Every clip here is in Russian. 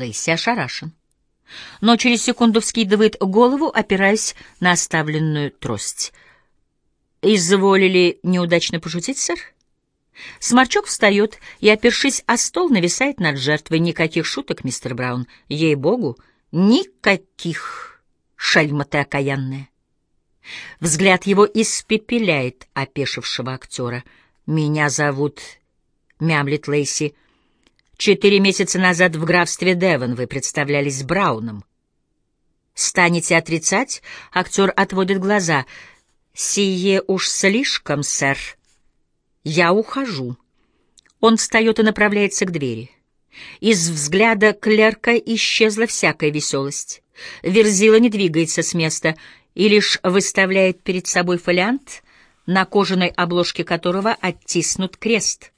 Лейси ошарашен. Но через секунду вскидывает голову, опираясь на оставленную трость. «Изволили неудачно пошутить, сэр?» Сморчок встает и, опершись о стол, нависает над жертвой. Никаких шуток, мистер Браун. Ей-богу, никаких, шальма ты окаянная. Взгляд его испепеляет опешившего актера. «Меня зовут...» — мямлит Лейси. «Четыре месяца назад в графстве Девон вы представлялись Брауном». «Станете отрицать?» — актер отводит глаза. «Сие уж слишком, сэр». «Я ухожу». Он встает и направляется к двери. Из взгляда клерка исчезла всякая веселость. Верзила не двигается с места и лишь выставляет перед собой фолиант, на кожаной обложке которого оттиснут крест.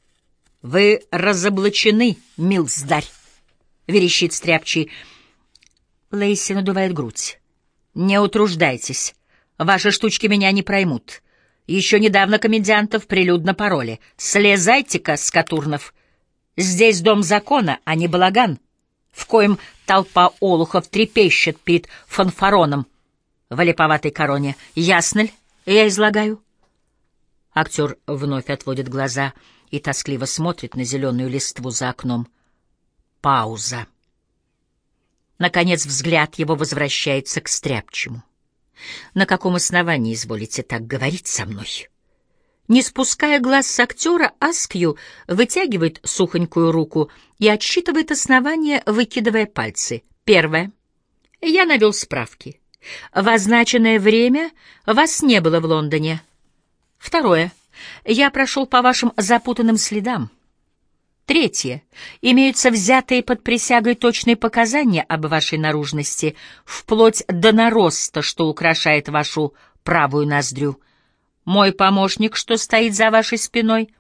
«Вы разоблачены, милздарь!» — верещит стряпчий. Лейси надувает грудь. «Не утруждайтесь. Ваши штучки меня не проймут. Еще недавно комедиантов прилюдно пароли. Слезайте-ка, Скатурнов. Здесь дом закона, а не балаган, в коем толпа олухов трепещет перед фанфароном в олиповатой короне. Ясно ли? Я излагаю. Актер вновь отводит глаза и тоскливо смотрит на зеленую листву за окном. Пауза. Наконец взгляд его возвращается к стряпчему. На каком основании изволите так говорить со мной? Не спуская глаз с актера, Аскью вытягивает сухонькую руку и отсчитывает основания, выкидывая пальцы. Первое. Я навел справки. В означенное время вас не было в Лондоне. Второе. Я прошел по вашим запутанным следам. Третье. Имеются взятые под присягой точные показания об вашей наружности, вплоть до нароста, что украшает вашу правую ноздрю. Мой помощник, что стоит за вашей спиной,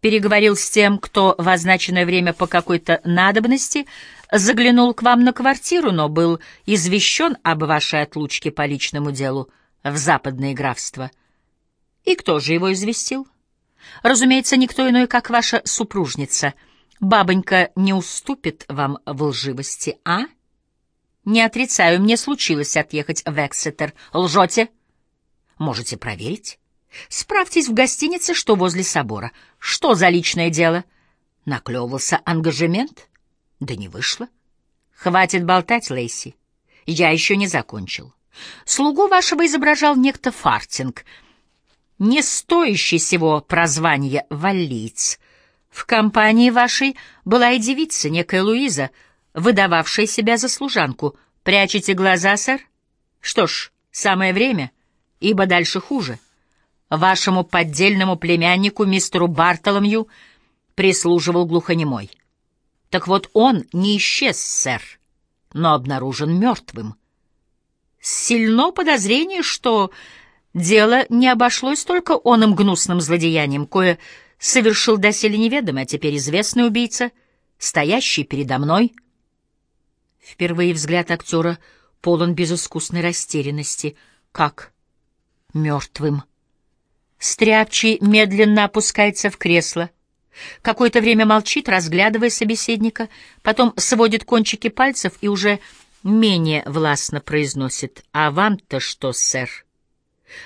переговорил с тем, кто в означенное время по какой-то надобности заглянул к вам на квартиру, но был извещен об вашей отлучке по личному делу в западное графство. И кто же его известил? Разумеется, никто иной, как ваша супружница. Бабонька не уступит вам в лживости, а? Не отрицаю, мне случилось отъехать в Эксетер. Лжете? Можете проверить. Справьтесь в гостинице, что возле собора. Что за личное дело? Наклевывался ангажемент? Да не вышло. Хватит болтать, Лейси. Я еще не закончил. Слугу вашего изображал некто Фартинг — не стоящий сего прозвания валлиец. В компании вашей была и девица, некая Луиза, выдававшая себя за служанку. Прячете глаза, сэр? Что ж, самое время, ибо дальше хуже. Вашему поддельному племяннику, мистеру Бартоломью, прислуживал глухонемой. Так вот он не исчез, сэр, но обнаружен мертвым. Сильно подозрение, что Дело не обошлось только оным гнусным злодеянием, кое совершил доселе неведомый, а теперь известный убийца, стоящий передо мной. Впервые взгляд актера полон безыскусной растерянности. Как? Мертвым. Стряпчий медленно опускается в кресло. Какое-то время молчит, разглядывая собеседника, потом сводит кончики пальцев и уже менее властно произносит «А вам-то что, сэр?»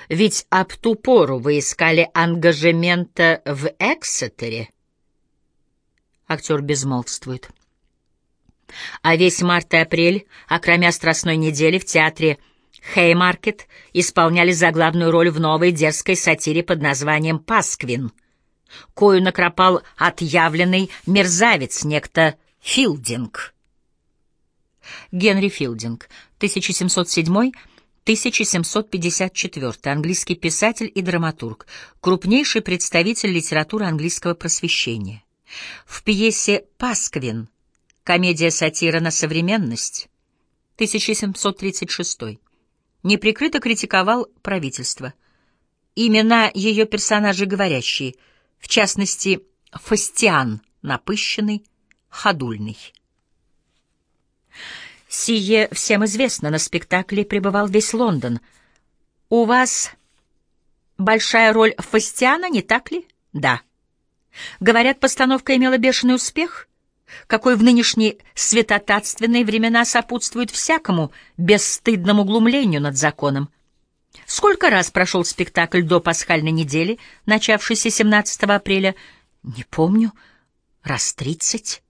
Ведь об ту пору вы искали ангажемента в Эксетере. Актер безмолвствует. А весь март и апрель, окромя страстной недели, в театре Хеймаркет исполняли заглавную роль в новой дерзкой сатире под названием «Пасквин», кою накропал отъявленный мерзавец, некто Филдинг. Генри Филдинг, 1707 1754, английский писатель и драматург, крупнейший представитель литературы английского просвещения. В пьесе «Пасквин» комедия-сатира на современность, 1736, неприкрыто критиковал правительство. Имена ее персонажей говорящие, в частности, Фастиан, напыщенный, ходульный. Сие всем известно, на спектакле пребывал весь Лондон. У вас большая роль Фастиана, не так ли? Да. Говорят, постановка имела бешеный успех. какой в нынешние святотатственные времена сопутствует всякому бесстыдному глумлению над законом. Сколько раз прошел спектакль до пасхальной недели, начавшейся 17 апреля? Не помню. Раз тридцать?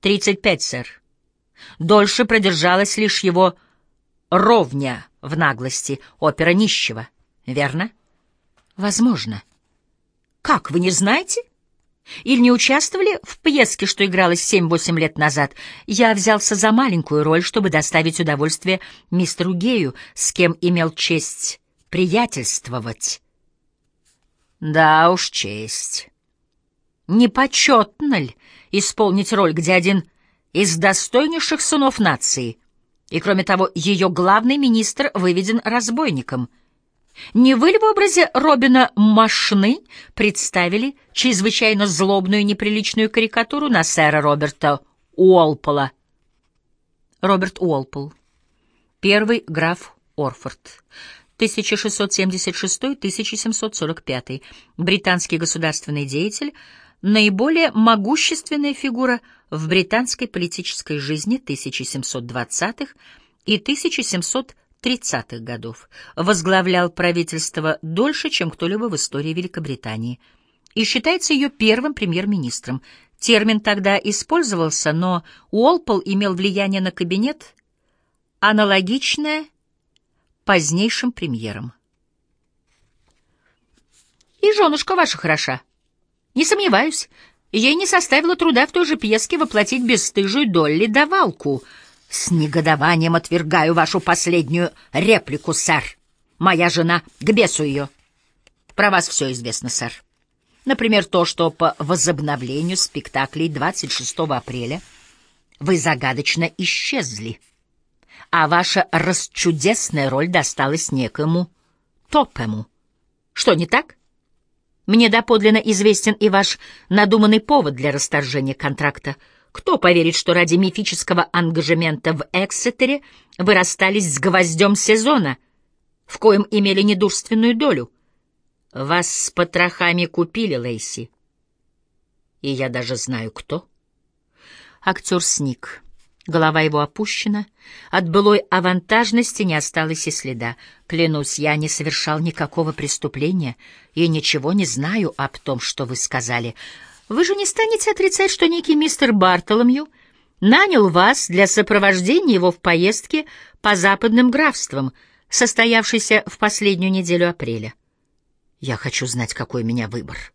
Тридцать пять, сэр. Дольше продержалась лишь его ровня в наглости, опера нищего. Верно? Возможно. Как, вы не знаете? Или не участвовали в пьеске, что игралась семь-восемь лет назад? Я взялся за маленькую роль, чтобы доставить удовольствие мистеру Гею, с кем имел честь приятельствовать. Да уж, честь. Непочетно ли исполнить роль, где один из достойнейших сынов нации, и, кроме того, ее главный министр выведен разбойником — не вы ли в образе Робина Машны представили чрезвычайно злобную неприличную карикатуру на сэра Роберта Уолпола? Роберт Уолпол. Первый граф Орфорд. 1676-1745. Британский государственный деятель, наиболее могущественная фигура в британской политической жизни 1720-х и 1730-х 30-х годов, возглавлял правительство дольше, чем кто-либо в истории Великобритании, и считается ее первым премьер-министром. Термин тогда использовался, но Уолпол имел влияние на кабинет, аналогичное позднейшим премьерам. «И женушка ваша хороша. Не сомневаюсь, ей не составило труда в той же пьеске воплотить бесстыжую Долли давалку — с негодованием отвергаю вашу последнюю реплику, сэр. Моя жена, к бесу ее. Про вас все известно, сэр. Например, то, что по возобновлению спектаклей 26 апреля вы загадочно исчезли, а ваша расчудесная роль досталась некому Топему. Что, не так? Мне доподлинно известен и ваш надуманный повод для расторжения контракта — кто поверит, что ради мифического ангажемента в Эксетере вы расстались с гвоздем сезона, в коем имели недурственную долю? Вас с потрохами купили, Лейси. И я даже знаю, кто. Актер сник. Голова его опущена. От былой авантажности не осталось и следа. Клянусь, я не совершал никакого преступления и ничего не знаю об том, что вы сказали. Вы же не станете отрицать, что некий мистер Бартоломью нанял вас для сопровождения его в поездке по западным графствам, состоявшейся в последнюю неделю апреля. Я хочу знать, какой у меня выбор.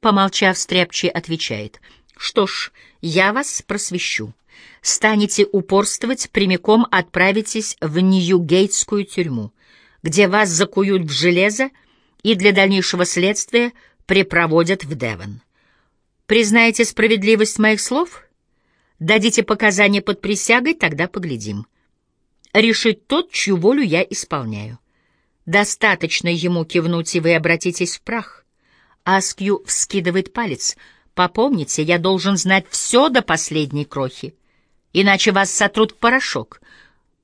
Помолчав, Стряпчий отвечает. Что ж, я вас просвещу. Станете упорствовать, прямиком отправитесь в Ньюгейтскую тюрьму, где вас закуют в железо и для дальнейшего следствия припроводят в Девон. Признаете справедливость моих слов? Дадите показания под присягой, тогда поглядим. Решит тот, чью волю я исполняю. Достаточно ему кивнуть, и вы обратитесь в прах. Аскью вскидывает палец. Попомните, я должен знать все до последней крохи, иначе вас сотрут в порошок.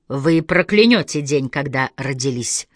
Вы проклянете день, когда родились.